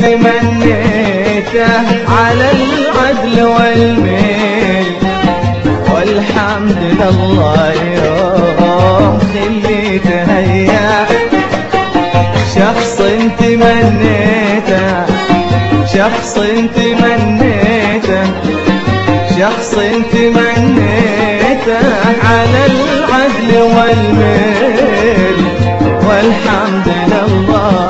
تمنيته على العدل والميل. والحمد لله يوم خليته هيا شخص تمنيته شخص تمنيته شخص تمنيته على العدل والميل. والحمد لله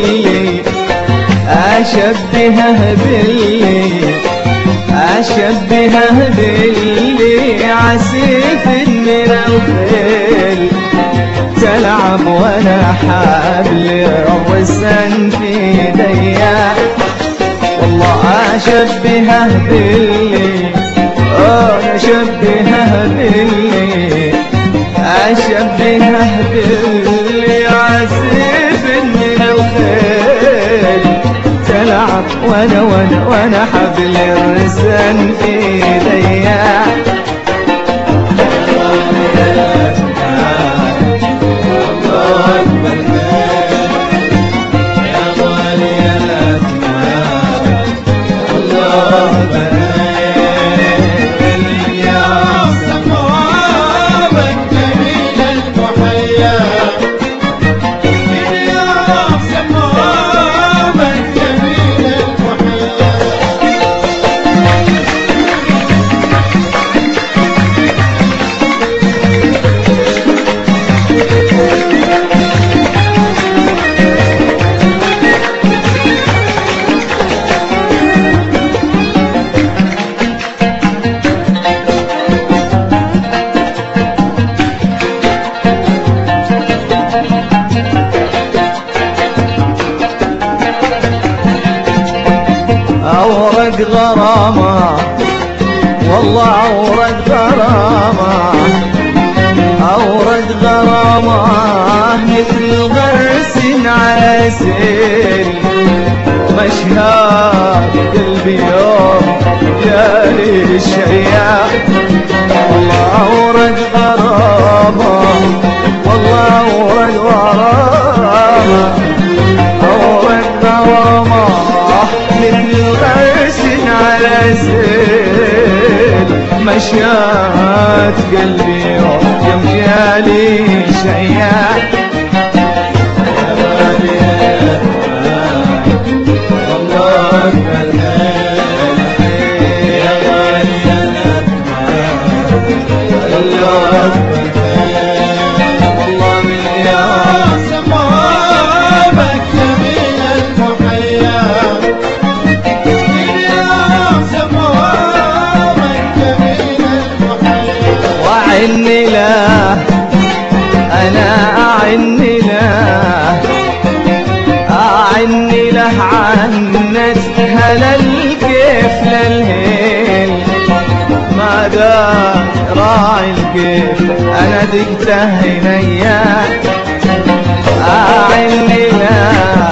أشبهه باللي أشبهه باللي عسيف من الخيل. تلعب وأنا حبل الرسن في يديا والله أشبهه باللي أوه أشبهه باللي أشبهه باللي وأنا وأنا وأنا حبل الرسن في إيديا. والله أورق غرامة أورق غرامة مثل غرس على سيل مشهاد قلبي يوم جالي الشياع. والله أورق غرامة مشيات قلبي يوم جالي شياع له عنت هلا الكيف للهيل. ما دام راعي الكيف أنا دقته هنيا أعن له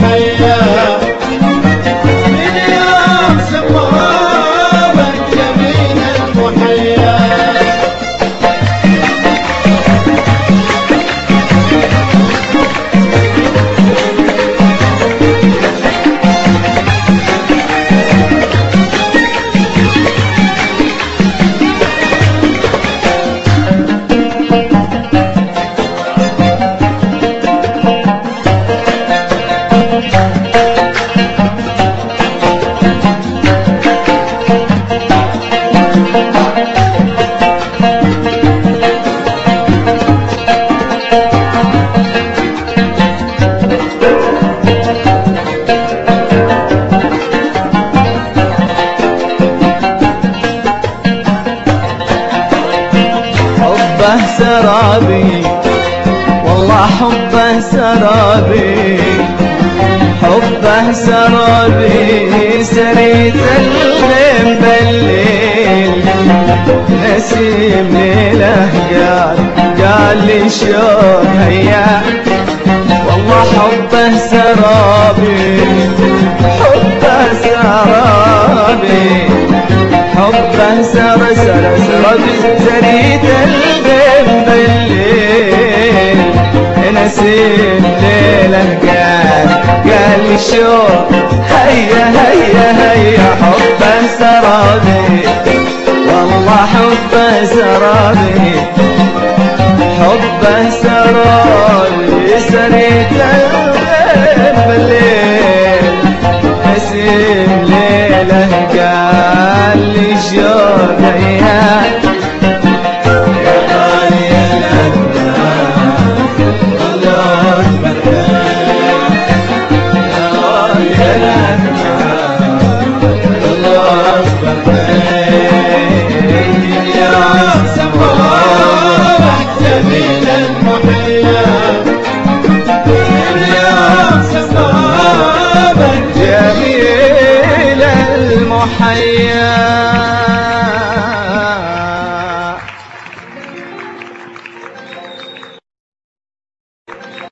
Hey. سرابي. والله حبه سرابي. حبه سرابي سريت الغيم بالليل. نسيم ليله قال قال لي شوق هيا؟ والله حبه سرابي حبه سرابي. سرابي سريت الغيم بالليل نسيم ليلة قال قال لي شو هيا هيا هيا حبه سرابي والله حبه سرابي حبه سرابي سريت الغيب بالليل نسيم ليلة قال جميل المحيا.